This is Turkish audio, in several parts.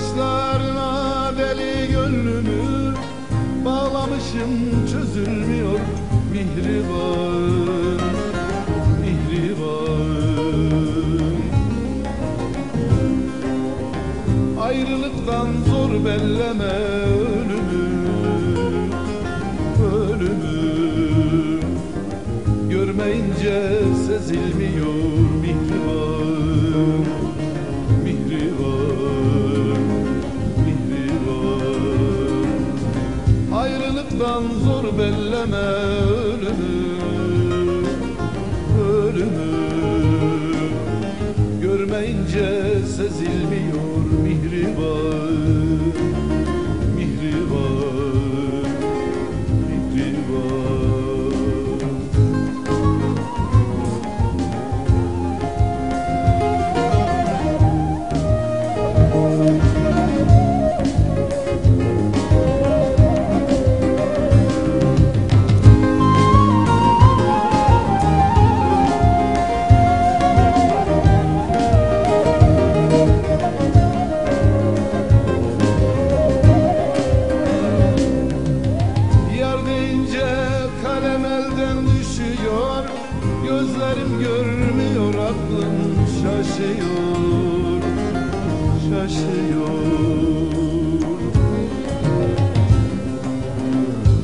saçlarına deli gönlümü Bağlamışım çözülmüyor mihriban. Mihriban Ayrılıktan zor belleme ölümü Ölümü. Görmeyince sezilmiyor Mihriban görmüyor aklım şaşıyor Şaşıyor.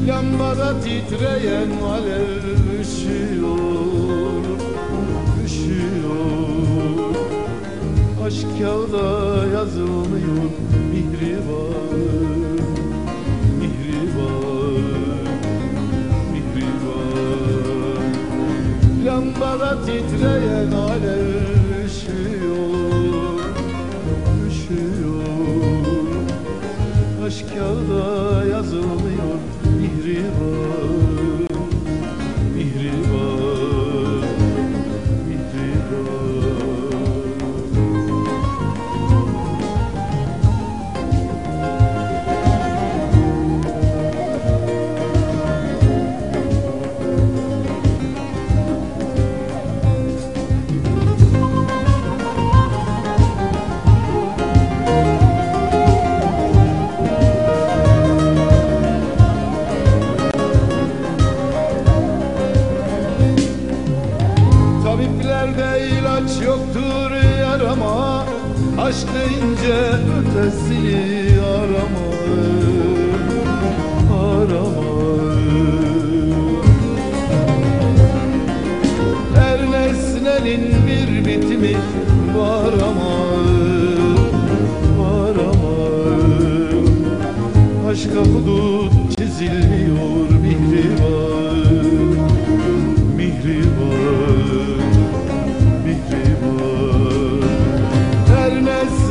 Lambada titreyen alev üşüyor Üşüyor. Aşk kağıda yazılmıyor Lambada titreyen alev üşüyor Tabiplerde ilaç yoktur yarama. Aşk deyince ötesini arama Arama Her nesnenin bir bitimi var ama Var ama Aşka hudut çizilmiyor mihriban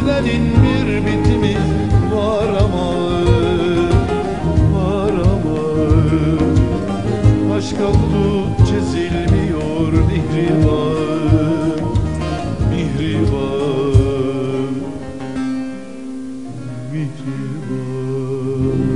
nesnenin bir bitimi var ama Var ama Aşka hudut çizilmiyor mihriban Mihriban Mihriban